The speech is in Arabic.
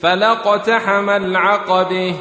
فلاقتحم العقبة.